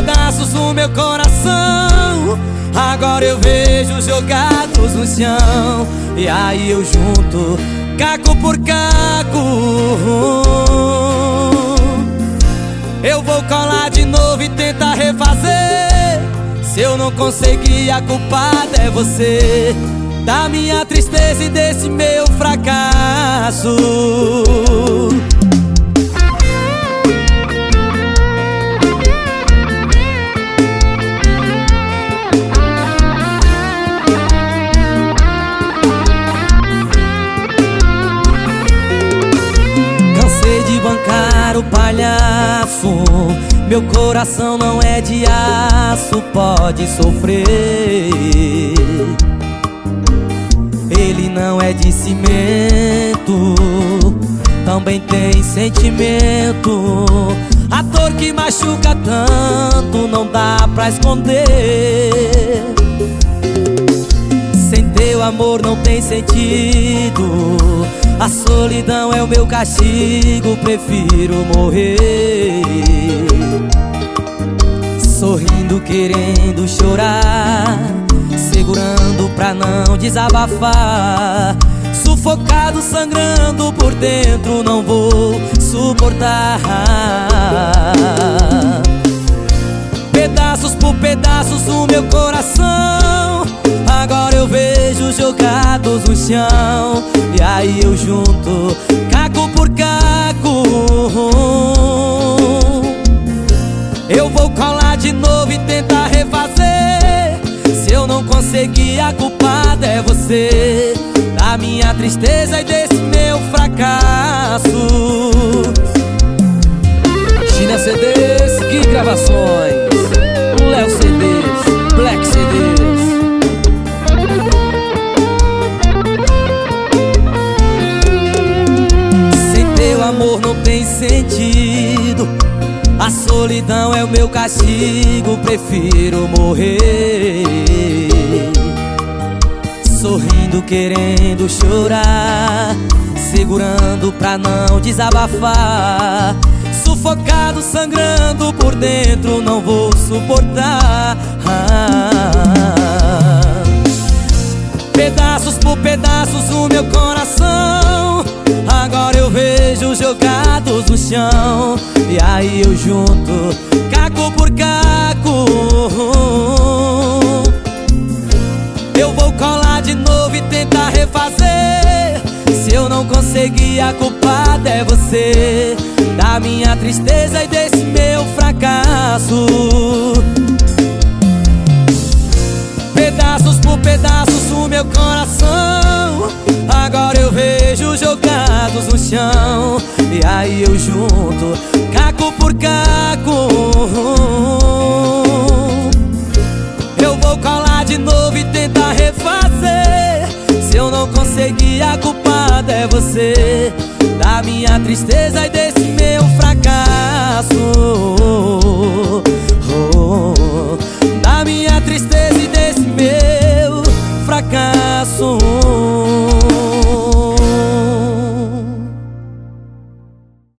pedaços o meu coração. Agora eu vejo jogados no chão. E aí eu junto caco por caco. Eu vou colar de novo e tentar refazer. Se eu não conseguir a culpada é você. Da minha tristeza e desse meu fracasso Meu coração não é de aço, pode sofrer. Ele não é de cimento Também tem sentimento. A dor que machuca tanto Não dá pra esconder. Sem teu amor não tem sentido a solidão é o meu castigo, prefiro morrer. Sorrindo, querendo chorar Segurando pra não desabafar. Sufocado, sangrando por dentro, não vou suportar. Pedaços por pedaços o meu coração Agora eu vejo jogados no chão. E aí eu junto caco por caco. Eu vou colar de novo e tentar refazer. Se eu não conseguir a culpada é você. Da minha tristeza e desse meu fracasso. China CDs, que gravações tem sentido. A solidão é o meu castigo Prefiro morrer. Sorrindo, querendo chorar Segurando pra não desabafar. Sufocado, sangrando por dentro Não vou suportar. Pedaços por pedaços o meu coração jogados no chão. E aí eu junto caco por caco. Eu vou colar de novo e tentar refazer. Se eu não conseguir a culpada é você. Da minha tristeza e desse meu fracasso. Pedaços por pedaços o meu coração. Agora eu vejo jogados no chão e e eu junto Caco por caco. Eu vou colar de novo e tentar refazer. Se eu não conseguir a culpada é você. Da minha tristeza e desse